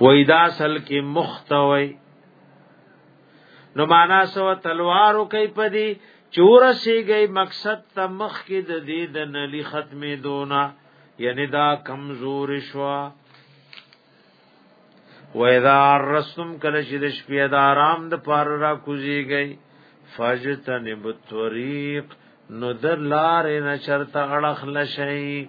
وای دا اصل کې مختوي نو معنا سو تلوارو کوي پدی چور سی گئی مقصد ته مخ کې د دې د نلی ختمې دونا یعنی دا کمزور شوا و اذا رسم کله چې د شپې د آرام د پار را کوزي گئی فجتنب الطريق نو در لار نه چرته اړخ لشي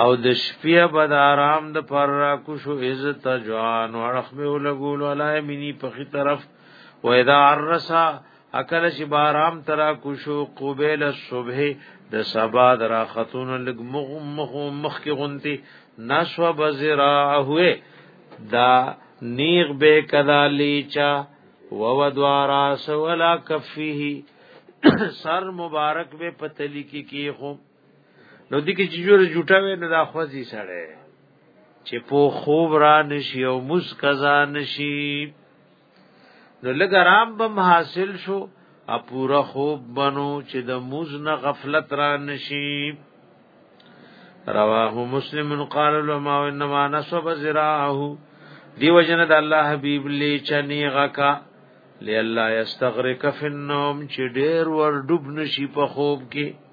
او د شپې بد آرام د پر را کو شو از تجوان ورخ به ولګول علای منی په خي طرف و اذا عرسا اکل شي بارام ترا کو شو قبيل الصبح د سبا درا خاتون لګ مخ مخ مخ کی غنتی نسو بزرا هوې دا نیغ به کدا لیچا و ودوارا سولا کفیه سر مبارک به پتلی کی کی خو نو دې کې چې جوړ جوټه وې نو دا خوځي سره چې په خوب را نشي او مس قضا نشي نو لګ آرام بم حاصل شو ا پورا خوب بنو چې د موز نه غفلت را نشي رواه مسلم قال لما انما نصب ذراعه دیو جن د الله حبیب لی چنی غکا لی الله یستغرق فی النوم چې ډیر ور ډوب نشي په خوب کې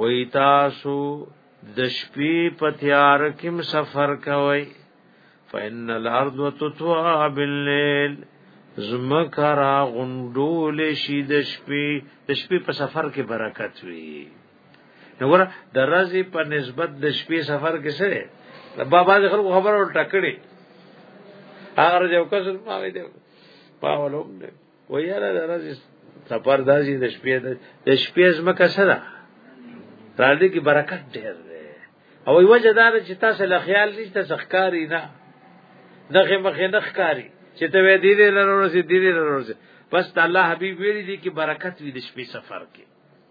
وی تاسو د شپې په تیار کې سفر کوئ فإن الارض تطوع بالليل زمکه را غونډول شي د شپې د شپې په سفر کې برکت وي نو ور د ورځې په نسبت د شپې سفر کې سره بابا د خلکو خبره ټکړي هغه جو کسر ما وي دی پاولوم دی و یاره د ورځې سفر داسې د شپې د شپې زمکه سره راځي کې برکت ډېر دی او یو وجه دار چې تاسو له خیال نشته ښکاری نه دغه مخې نه ښکاری چې ته وې دې لرورسې دې لرورسې بس الله حبيب ویلي دي کې برکت وي د شپې سفر کې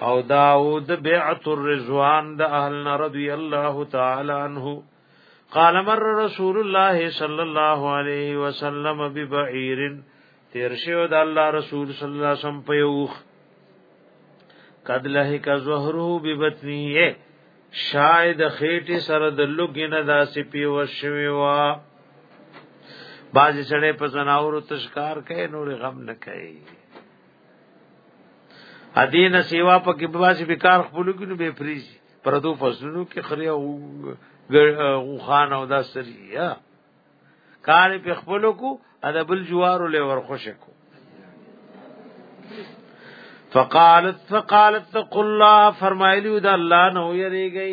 او داود بیعت الرضوان د دا اهل رضی الله تعالی عنه قال مر رسول الله صلی الله علیه وسلم ببعیر تیر شو د الله رسول صلی الله علیه وسلم په یوخ قد لهک زهره ببطنیه شاید خېټه سره د لوګي نه داسې پیو شوی وا باز سړې په زناورو تشکار کوي نور غم نه کوي ادینه سیوا په کې باسي به کار خپل کې نو به فریزي پردو فصلونو کې خري او غوخان او دا سری یا کار په خپل کو ادب الجوار له ورخوش کو فقالت فقالت تقول الله فرمایلی دا الله نو یریږي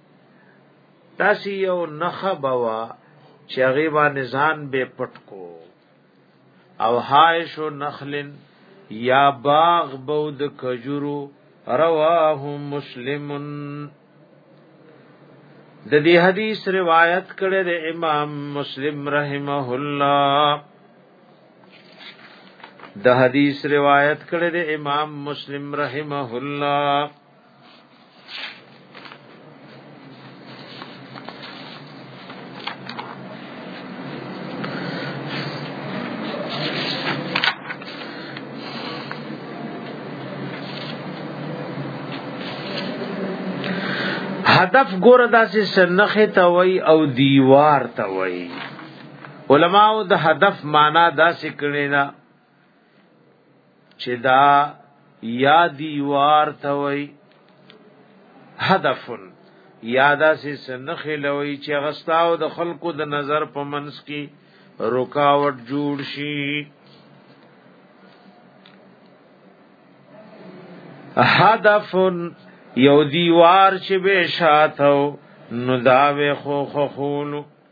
تاسو یو نخه بوا چې هغه باندې ځان به پټ کو او حائش نخلن یا باغ بود کجورو رواه مسلمن د دې حدیث روایت کړی د امام مسلم رحمه الله د حدیث روایت کړی د امام مسلم رحمه الله هدف ګوره داسې سنخه ته وای او دیوار ته وای علماو د هدف معنا داسې کړی نه چې دا یا دیوار ته وای هدفن یادا سي سنخ لوي چې غستاو د خلکو د نظر په منس کې رکاوټ جوړ شي هدف یو دیوار چې به شاتو نو داوه خو خو خولو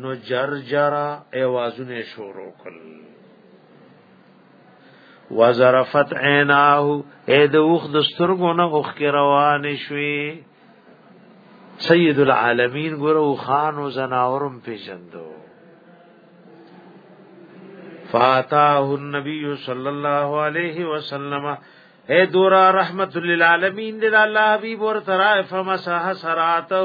نو جرجرا اوازونه شروع کړ وزرفت عیناه اې د اوخ د سترګو نه اوخ کې روان شوي سید العالمین ګورو خان او زناورم پیژندو فاتاه النبی صلی الله علیه وسلم اے دورا رحمت للعالمین دل الله حبیب ور ترا فمسح سراته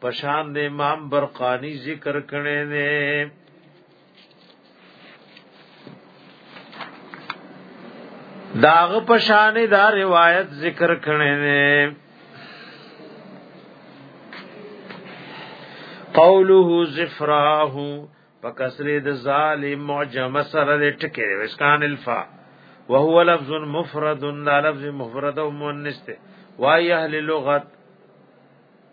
پشان د امام برقانی ذکر کړي نه داغه پشان دا روایت ذکر کړي نه قوله زفراه فکسر د ظالم معجم سره د ټکي وسکان الفا وهو لفظ مفرد لا لفظ مفرد او مؤنث وای اهل لغت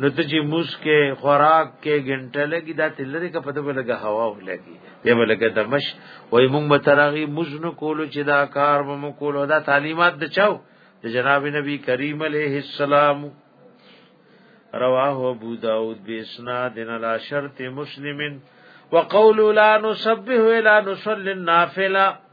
نو ته چې موس کې خوراک کې غنټه لګي دا تلری کا پته ولګه هوا ولګي دی ولګه دمش وای مونږ مترغي موس نو کولو چې دا کار به مو کولو دا تعلیمات د چاو د جناب نبی کریم علیه السلام رواه ابو داود بیسناد علی شرط مسلمن وقول لا نسبح ولا نصلي النافله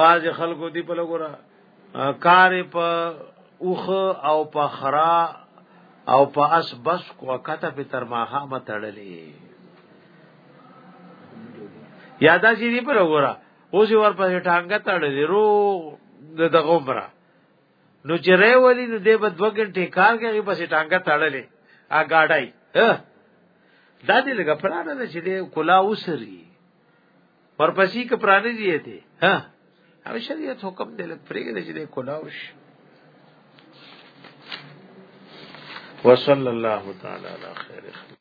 باز خلکو دی په لګورا کار په اوخ او په خرا او په اس بس کو کته په تر ماها متړلې یادا چې دی په لګورا اوس ور په ټانګه تړلې رو د دغه عمره نو چې رې ولي نو دې په 2 غنټه کار کوي پسې ټانګه تړلې ا گاډای دا دې لګ پرانه چې دې کلا وسري ورپسې ک پرانی دی ته ها او شریعت حکم دی لک پرېږدي چې کولاو شي وصلی الله تعالی علی خیر خلق